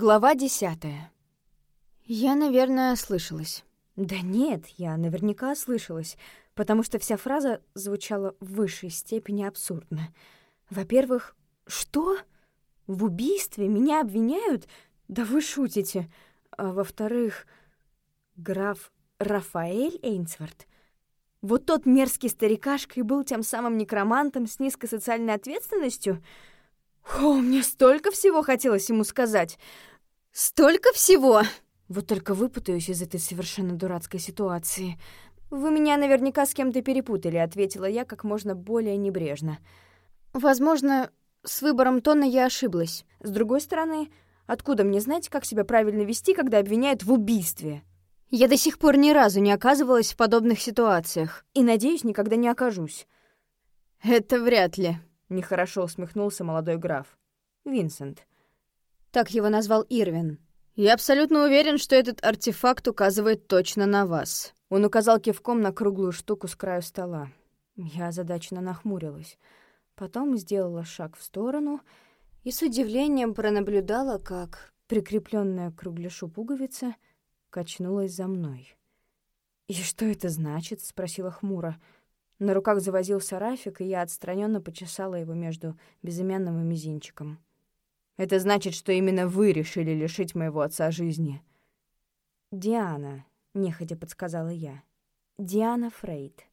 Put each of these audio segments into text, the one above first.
Глава десятая. Я, наверное, ослышалась. Да нет, я наверняка ослышалась, потому что вся фраза звучала в высшей степени абсурдно. Во-первых, что? В убийстве меня обвиняют? Да вы шутите. А во-вторых, граф Рафаэль Эйнсворт. Вот тот мерзкий старикашка и был тем самым некромантом с низкой социальной ответственностью — о, мне столько всего хотелось ему сказать. Столько всего! Вот только выпутаюсь из этой совершенно дурацкой ситуации. «Вы меня наверняка с кем-то перепутали», — ответила я как можно более небрежно. Возможно, с выбором тона я ошиблась. С другой стороны, откуда мне знать, как себя правильно вести, когда обвиняют в убийстве? Я до сих пор ни разу не оказывалась в подобных ситуациях и, надеюсь, никогда не окажусь. «Это вряд ли», — нехорошо усмехнулся молодой граф. «Винсент». Так его назвал Ирвин. «Я абсолютно уверен, что этот артефакт указывает точно на вас». Он указал кивком на круглую штуку с краю стола. Я озадаченно нахмурилась. Потом сделала шаг в сторону и с удивлением пронаблюдала, как прикрепленная к кругляшу пуговица качнулась за мной. «И что это значит?» — спросила хмуро. На руках завозился Рафик, и я отстраненно почесала его между безымянным и мизинчиком. «Это значит, что именно вы решили лишить моего отца жизни». «Диана», — нехотя подсказала я. «Диана Фрейд».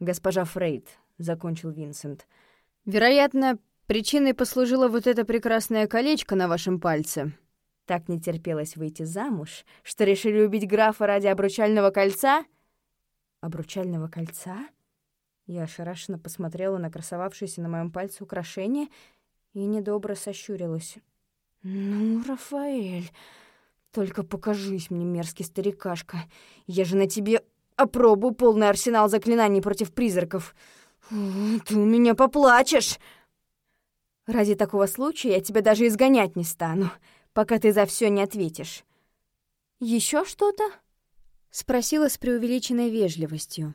«Госпожа Фрейд», — закончил Винсент. «Вероятно, причиной послужило вот это прекрасное колечко на вашем пальце». Так не терпелось выйти замуж, что решили убить графа ради обручального кольца? Обручального кольца? Я ошарашенно посмотрела на красовавшееся на моем пальце украшение и недобро сощурилась. «Ну, Рафаэль, только покажись мне, мерзкий старикашка. Я же на тебе опробую полный арсенал заклинаний против призраков. Ты у меня поплачешь!» «Ради такого случая я тебя даже изгонять не стану, пока ты за все не ответишь». Еще что-то?» — спросила с преувеличенной вежливостью.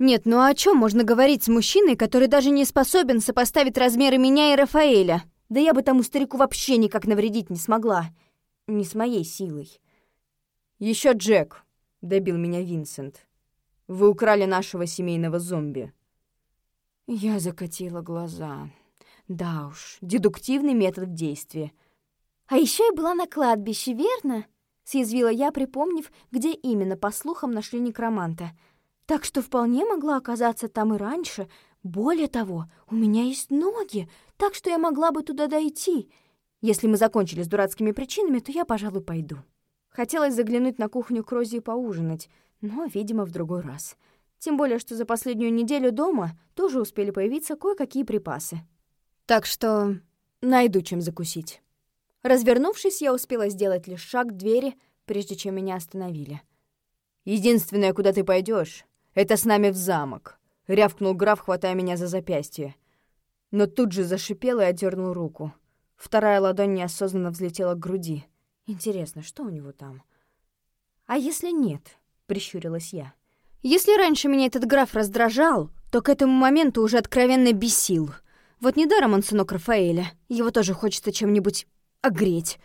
Нет, ну а о чем можно говорить с мужчиной, который даже не способен сопоставить размеры меня и Рафаэля? Да я бы тому старику вообще никак навредить не смогла. Не с моей силой. Еще Джек, добил меня Винсент. Вы украли нашего семейного зомби. Я закатила глаза. Да уж, дедуктивный метод действия. А еще я была на кладбище, верно? Съязвила я, припомнив, где именно, по слухам, нашли некроманта — так что вполне могла оказаться там и раньше. Более того, у меня есть ноги, так что я могла бы туда дойти. Если мы закончили с дурацкими причинами, то я, пожалуй, пойду. Хотелось заглянуть на кухню к Розе и поужинать, но, видимо, в другой раз. Тем более, что за последнюю неделю дома тоже успели появиться кое-какие припасы. Так что найду чем закусить. Развернувшись, я успела сделать лишь шаг к двери, прежде чем меня остановили. «Единственное, куда ты пойдешь, это с нами в замок», — рявкнул граф, хватая меня за запястье. Но тут же зашипел и отдернул руку. Вторая ладонь неосознанно взлетела к груди. Интересно, что у него там? «А если нет?» — прищурилась я. «Если раньше меня этот граф раздражал, то к этому моменту уже откровенно бесил. Вот недаром он сынок Рафаэля. Его тоже хочется чем-нибудь огреть.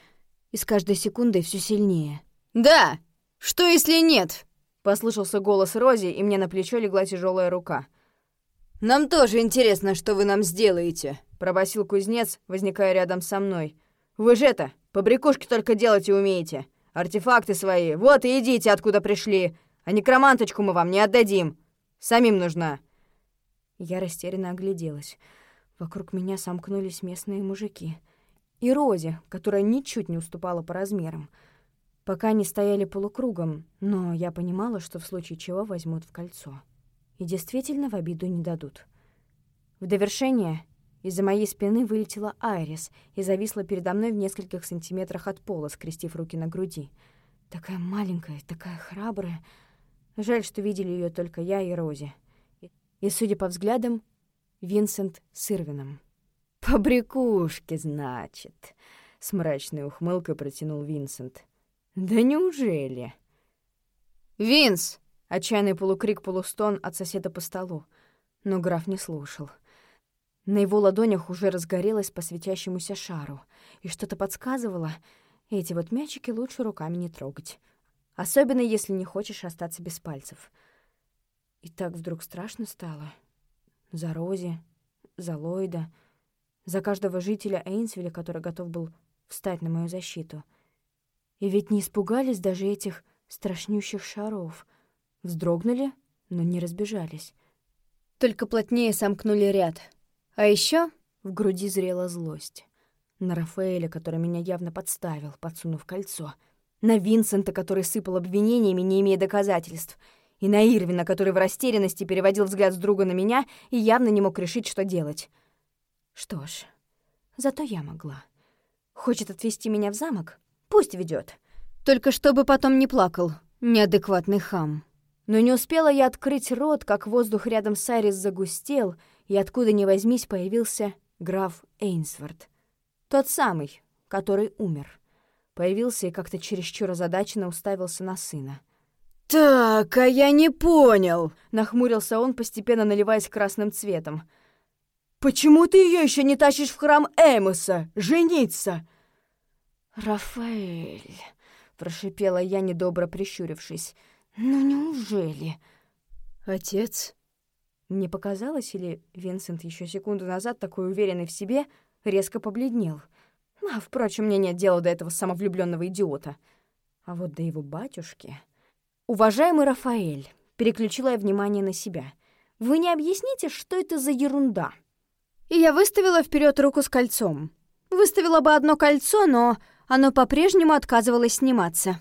И с каждой секундой все сильнее». «Да! Что, если нет?» Послышался голос Рози, и мне на плечо легла тяжелая рука. «Нам тоже интересно, что вы нам сделаете», — пробасил кузнец, возникая рядом со мной. «Вы же это, побрякушки только делать и умеете. Артефакты свои, вот и идите, откуда пришли. А некроманточку мы вам не отдадим. Самим нужна». Я растерянно огляделась. Вокруг меня сомкнулись местные мужики. И Рози, которая ничуть не уступала по размерам — Пока они стояли полукругом, но я понимала, что в случае чего возьмут в кольцо. И действительно в обиду не дадут. В довершение из-за моей спины вылетела Айрис и зависла передо мной в нескольких сантиметрах от пола, скрестив руки на груди. Такая маленькая, такая храбрая. Жаль, что видели ее только я и Рози. И, судя по взглядам, Винсент с Ирвином. «Побрякушки, значит», — с мрачной ухмылкой протянул Винсент. «Да неужели?» «Винс!» — отчаянный полукрик-полустон от соседа по столу. Но граф не слушал. На его ладонях уже разгорелось по светящемуся шару, и что-то подсказывало, Эти вот мячики лучше руками не трогать. Особенно, если не хочешь остаться без пальцев. И так вдруг страшно стало. За Рози, за Ллойда, за каждого жителя Эйнсвилля, который готов был встать на мою защиту. И ведь не испугались даже этих страшнющих шаров. Вздрогнули, но не разбежались. Только плотнее сомкнули ряд. А еще в груди зрела злость. На Рафаэля, который меня явно подставил, подсунув кольцо. На Винсента, который сыпал обвинениями, не имея доказательств. И на Ирвина, который в растерянности переводил взгляд с друга на меня и явно не мог решить, что делать. Что ж, зато я могла. Хочет отвезти меня в замок? Пусть ведет. Только чтобы потом не плакал, неадекватный хам. Но не успела я открыть рот, как воздух рядом с Айрис загустел, и откуда ни возьмись появился граф Эйнсворт. Тот самый, который умер. Появился и как-то чересчур озадаченно уставился на сына. «Так, а я не понял!» — нахмурился он, постепенно наливаясь красным цветом. «Почему ты ее еще не тащишь в храм Эмоса? Жениться?» «Рафаэль!» — прошипела я, недобро прищурившись. «Ну неужели?» «Отец?» Мне показалось, или Винсент еще секунду назад, такой уверенный в себе, резко побледнел. А, впрочем, мне нет дела до этого самовлюбленного идиота. А вот до его батюшки... «Уважаемый Рафаэль», — переключила я внимание на себя, — «вы не объясните, что это за ерунда?» И я выставила вперед руку с кольцом. Выставила бы одно кольцо, но оно по-прежнему отказывалось сниматься.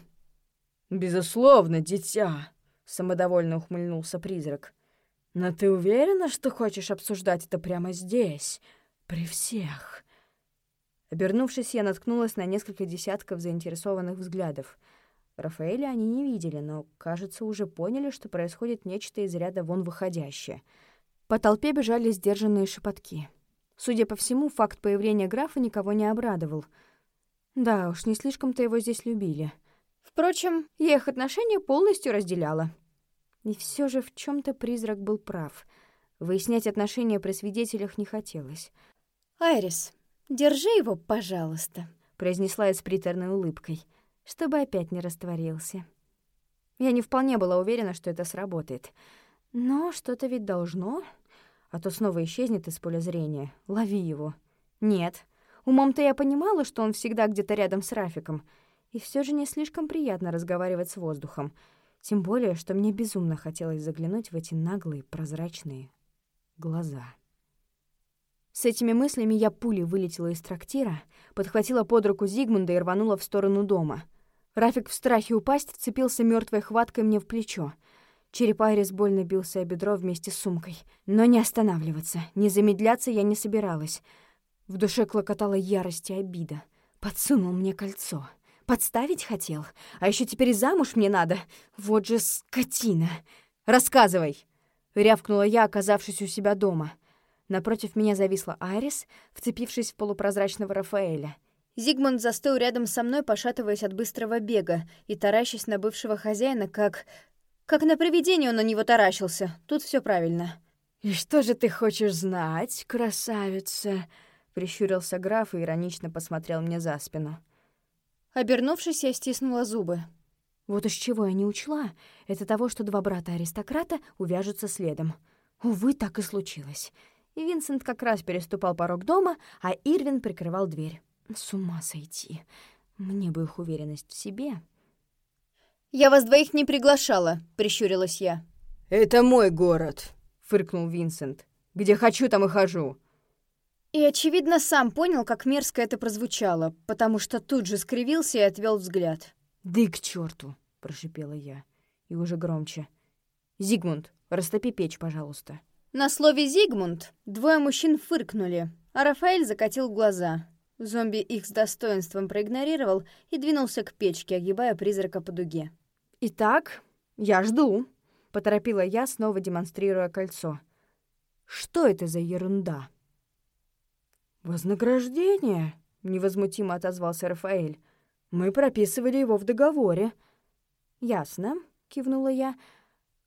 «Безусловно, дитя», — самодовольно ухмыльнулся призрак. «Но ты уверена, что хочешь обсуждать это прямо здесь, при всех?» Обернувшись, я наткнулась на несколько десятков заинтересованных взглядов. Рафаэля они не видели, но, кажется, уже поняли, что происходит нечто из ряда вон выходящее. По толпе бежали сдержанные шепотки. Судя по всему, факт появления графа никого не обрадовал. Да уж, не слишком-то его здесь любили. Впрочем, я их отношения полностью разделяла. И все же в чем то призрак был прав. Выяснять отношения при свидетелях не хотелось. «Айрис, держи его, пожалуйста», — произнесла я с приторной улыбкой, чтобы опять не растворился. Я не вполне была уверена, что это сработает. Но что-то ведь должно, а то снова исчезнет из поля зрения. Лови его. Нет. Умом-то я понимала, что он всегда где-то рядом с Рафиком, и все же не слишком приятно разговаривать с воздухом, тем более, что мне безумно хотелось заглянуть в эти наглые, прозрачные глаза. С этими мыслями я пулей вылетела из трактира, подхватила под руку Зигмунда и рванула в сторону дома. Рафик в страхе упасть вцепился мертвой хваткой мне в плечо — Череп Айрис больно бился о бедро вместе с сумкой. Но не останавливаться, не замедляться я не собиралась. В душе клокотала ярость и обида. Подсунул мне кольцо. Подставить хотел. А еще теперь замуж мне надо. Вот же скотина. «Рассказывай!» — рявкнула я, оказавшись у себя дома. Напротив меня зависла Айрис, вцепившись в полупрозрачного Рафаэля. Зигмунд застыл рядом со мной, пошатываясь от быстрого бега и таращась на бывшего хозяина, как как на привидение он на него таращился. Тут все правильно. «И что же ты хочешь знать, красавица?» — прищурился граф и иронично посмотрел мне за спину. Обернувшись, я стиснула зубы. Вот из чего я не учла, это того, что два брата-аристократа увяжутся следом. Увы, так и случилось. И Винсент как раз переступал порог дома, а Ирвин прикрывал дверь. С ума сойти. Мне бы их уверенность в себе. «Я вас двоих не приглашала», — прищурилась я. «Это мой город», — фыркнул Винсент. «Где хочу, там и хожу». И, очевидно, сам понял, как мерзко это прозвучало, потому что тут же скривился и отвел взгляд. «Да и к черту, прошипела я. И уже громче. «Зигмунд, растопи печь, пожалуйста». На слове «Зигмунд» двое мужчин фыркнули, а Рафаэль закатил глаза. Зомби их с достоинством проигнорировал и двинулся к печке, огибая призрака по дуге. «Итак, я жду», — поторопила я, снова демонстрируя кольцо. «Что это за ерунда?» «Вознаграждение», — невозмутимо отозвался Рафаэль. «Мы прописывали его в договоре». «Ясно», — кивнула я.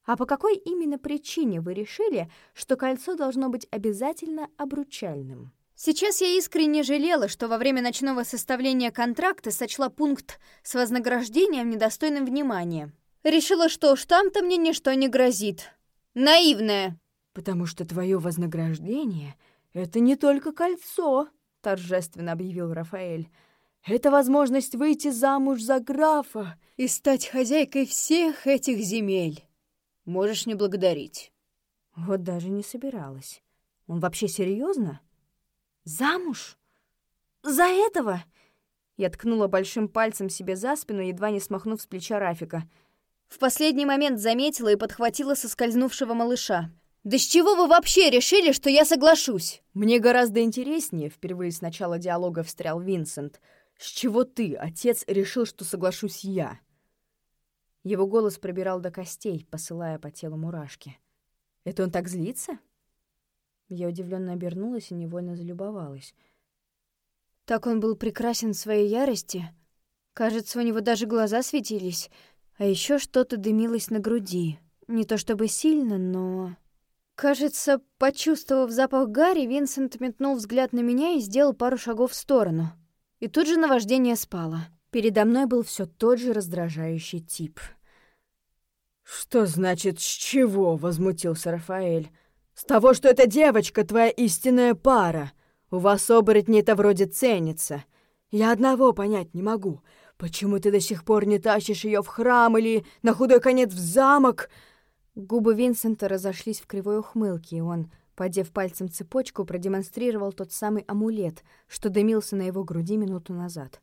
«А по какой именно причине вы решили, что кольцо должно быть обязательно обручальным?» Сейчас я искренне жалела, что во время ночного составления контракта сочла пункт с вознаграждением недостойным внимания. Решила, что уж там-то мне ничто не грозит. Наивная. «Потому что твое вознаграждение — это не только кольцо», — торжественно объявил Рафаэль. «Это возможность выйти замуж за графа и стать хозяйкой всех этих земель. Можешь не благодарить». Вот даже не собиралась. Он вообще серьезно? Замуж? За этого? Я ткнула большим пальцем себе за спину, едва не смахнув с плеча Рафика. В последний момент заметила и подхватила соскользнувшего малыша. «Да с чего вы вообще решили, что я соглашусь?» «Мне гораздо интереснее», — впервые с начала диалога встрял Винсент. «С чего ты, отец, решил, что соглашусь я?» Его голос пробирал до костей, посылая по телу мурашки. «Это он так злится?» Я удивленно обернулась и невольно залюбовалась. Так он был прекрасен в своей ярости. Кажется, у него даже глаза светились, а еще что-то дымилось на груди. Не то чтобы сильно, но... Кажется, почувствовав запах Гарри, Винсент метнул взгляд на меня и сделал пару шагов в сторону. И тут же наваждение спало. Передо мной был все тот же раздражающий тип. «Что значит «с чего?» — возмутился Рафаэль. «С того, что эта девочка твоя истинная пара. У вас оборотни это вроде ценится. Я одного понять не могу. Почему ты до сих пор не тащишь ее в храм или на худой конец в замок?» Губы Винсента разошлись в кривой ухмылке, и он, подев пальцем цепочку, продемонстрировал тот самый амулет, что дымился на его груди минуту назад.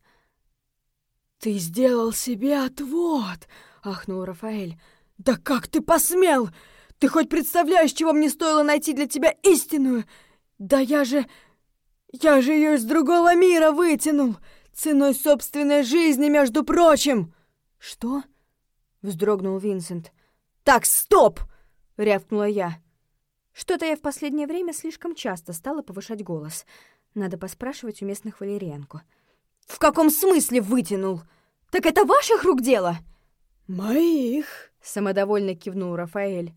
«Ты сделал себе отвод!» — ахнул Рафаэль. «Да как ты посмел? Ты хоть представляешь, чего мне стоило найти для тебя истинную? Да я же... Я же ее из другого мира вытянул! Ценой собственной жизни, между прочим!» «Что?» — вздрогнул Винсент. «Так, стоп!» — рявкнула я. Что-то я в последнее время слишком часто стала повышать голос. Надо поспрашивать у местных валерьянку. «В каком смысле вытянул? Так это ваших рук дело?» «Моих!» — самодовольно кивнул Рафаэль.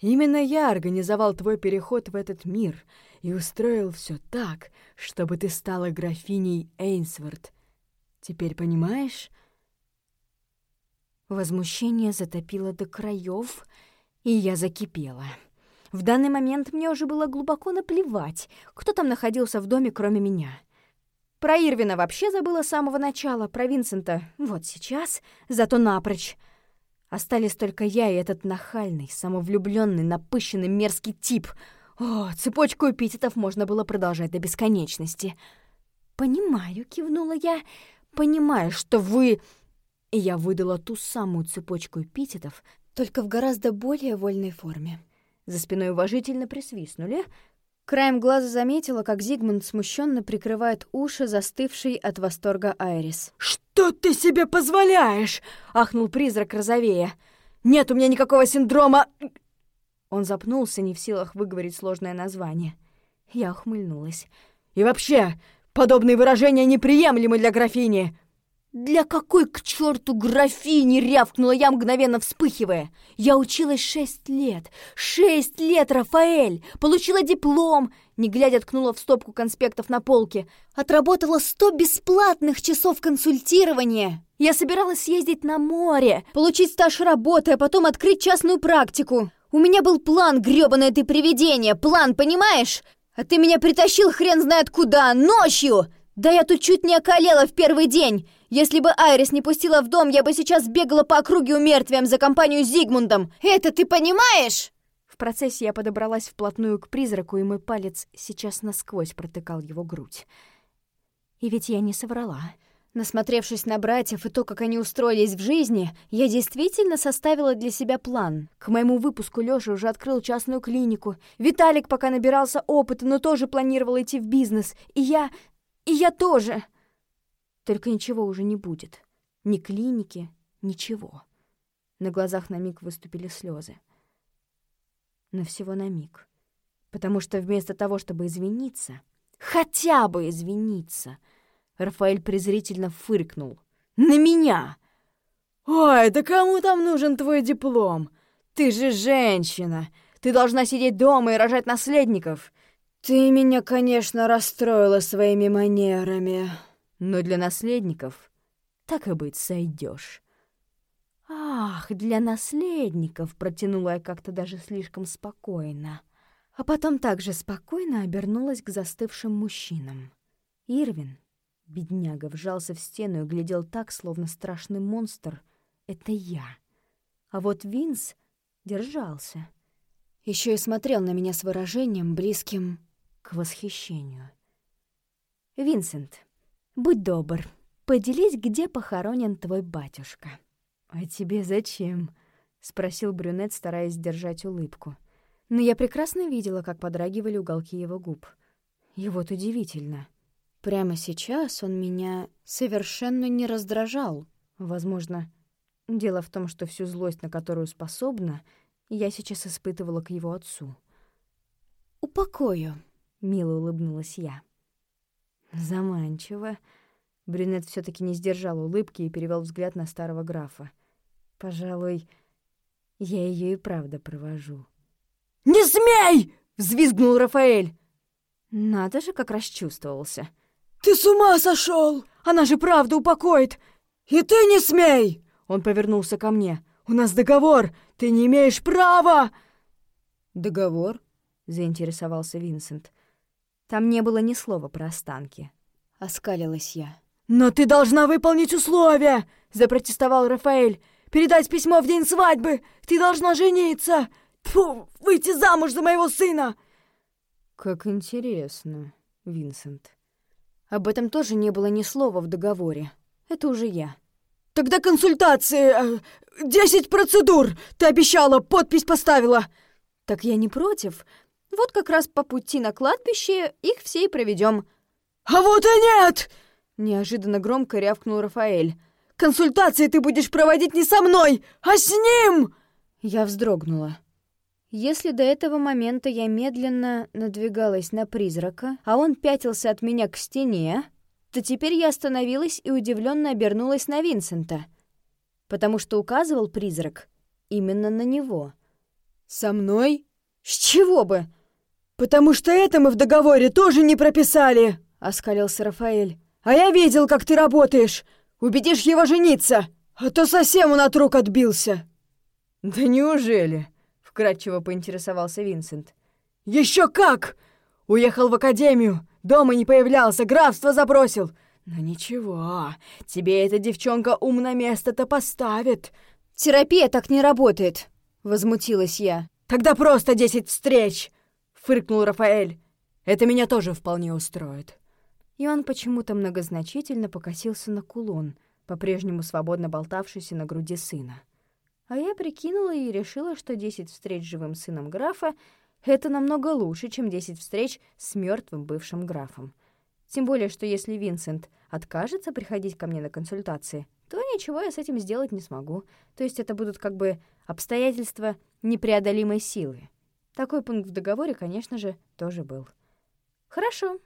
«Именно я организовал твой переход в этот мир и устроил все так, чтобы ты стала графиней Эйнсворт. Теперь понимаешь?» Возмущение затопило до краев, и я закипела. В данный момент мне уже было глубоко наплевать, кто там находился в доме, кроме меня. Про Ирвина вообще забыла с самого начала, про Винсента вот сейчас, зато напрочь. Остались только я и этот нахальный, самовлюбленный, напыщенный, мерзкий тип. О, цепочку эпитетов можно было продолжать до бесконечности. «Понимаю», — кивнула я, — «понимаю, что вы...» И я выдала ту самую цепочку эпитетов, только в гораздо более вольной форме. За спиной уважительно присвистнули. Краем глаза заметила, как Зигмунд смущенно прикрывает уши, застывший от восторга Айрис. «Что ты себе позволяешь?» — ахнул призрак розовея. «Нет у меня никакого синдрома...» Он запнулся, не в силах выговорить сложное название. Я ухмыльнулась. «И вообще, подобные выражения неприемлемы для графини. «Для какой к черту графини?» — рявкнула я, мгновенно вспыхивая. «Я училась шесть лет! Шесть лет, Рафаэль! Получила диплом!» Не глядя, ткнула в стопку конспектов на полке. «Отработала сто бесплатных часов консультирования!» «Я собиралась съездить на море, получить стаж работы, а потом открыть частную практику!» «У меня был план, грёбаное ты привидение! План, понимаешь? А ты меня притащил хрен знает куда, ночью!» «Да я тут чуть не околела в первый день! Если бы Айрис не пустила в дом, я бы сейчас бегала по округе умертвием за компанию с Зигмундом! Это ты понимаешь?» В процессе я подобралась вплотную к призраку, и мой палец сейчас насквозь протыкал его грудь. И ведь я не соврала. Насмотревшись на братьев и то, как они устроились в жизни, я действительно составила для себя план. К моему выпуску Лёша уже открыл частную клинику. Виталик пока набирался опыта, но тоже планировал идти в бизнес. И я и я тоже. Только ничего уже не будет. Ни клиники, ничего. На глазах на миг выступили слезы. Но всего на миг. Потому что вместо того, чтобы извиниться, хотя бы извиниться, Рафаэль презрительно фыркнул. «На меня!» «Ой, да кому там нужен твой диплом? Ты же женщина! Ты должна сидеть дома и рожать наследников! «Ты меня, конечно, расстроила своими манерами, но для наследников, так и быть, сойдешь. «Ах, для наследников!» — протянула я как-то даже слишком спокойно. А потом также спокойно обернулась к застывшим мужчинам. Ирвин, бедняга, вжался в стену и глядел так, словно страшный монстр. Это я. А вот Винс держался. Еще и смотрел на меня с выражением, близким к восхищению. «Винсент, будь добр, поделись, где похоронен твой батюшка». «А тебе зачем?» — спросил брюнет, стараясь сдержать улыбку. Но я прекрасно видела, как подрагивали уголки его губ. И вот удивительно. Прямо сейчас он меня совершенно не раздражал. Возможно, дело в том, что всю злость, на которую способна, я сейчас испытывала к его отцу. «Упокою», — мило улыбнулась я. Заманчиво. Брюнет все таки не сдержал улыбки и перевел взгляд на старого графа. Пожалуй, я ее и правда провожу. «Не смей!» — взвизгнул Рафаэль. Надо же, как расчувствовался. «Ты с ума сошел! Она же правда упокоит! И ты не смей!» Он повернулся ко мне. «У нас договор! Ты не имеешь права!» «Договор?» — заинтересовался Винсент. Там не было ни слова про останки. Оскалилась я. «Но ты должна выполнить условия!» — запротестовал Рафаэль. Передать письмо в день свадьбы! Ты должна жениться! Фу, выйти замуж за моего сына!» «Как интересно, Винсент. Об этом тоже не было ни слова в договоре. Это уже я». «Тогда консультации! Э, десять процедур! Ты обещала, подпись поставила!» «Так я не против. Вот как раз по пути на кладбище их все и проведем. «А вот и нет!» — неожиданно громко рявкнул Рафаэль. Консультации ты будешь проводить не со мной, а с ним!» Я вздрогнула. Если до этого момента я медленно надвигалась на призрака, а он пятился от меня к стене, то теперь я остановилась и удивленно обернулась на Винсента, потому что указывал призрак именно на него. «Со мной? С чего бы?» «Потому что это мы в договоре тоже не прописали!» — оскалился Рафаэль. «А я видел, как ты работаешь. Убедишь его жениться, а то совсем он от рук отбился!» «Да неужели?» — вкратчиво поинтересовался Винсент. «Еще как! Уехал в академию, дома не появлялся, графство забросил. Но ничего, тебе эта девчонка ум на место-то поставит». «Терапия так не работает», — возмутилась я. «Тогда просто десять встреч!» — фыркнул Рафаэль. «Это меня тоже вполне устроит» и он почему-то многозначительно покосился на кулон, по-прежнему свободно болтавшийся на груди сына. А я прикинула и решила, что десять встреч с живым сыном графа — это намного лучше, чем десять встреч с мертвым бывшим графом. Тем более, что если Винсент откажется приходить ко мне на консультации, то ничего я с этим сделать не смогу. То есть это будут как бы обстоятельства непреодолимой силы. Такой пункт в договоре, конечно же, тоже был. «Хорошо»,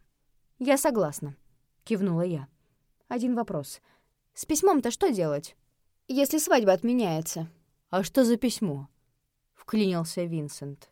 «Я согласна», — кивнула я. «Один вопрос. С письмом-то что делать, если свадьба отменяется?» «А что за письмо?» — вклинился Винсент.